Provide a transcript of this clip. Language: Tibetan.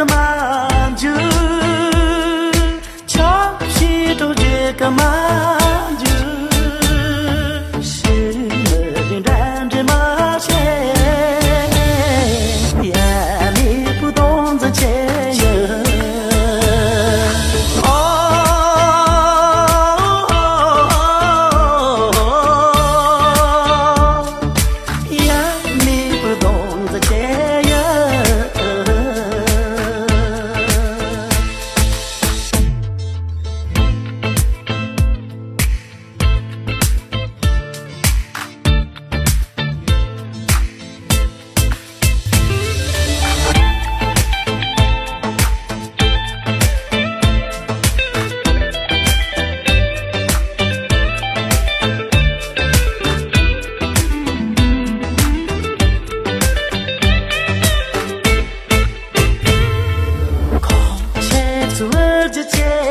个满足，潮汐都这个满。Surge change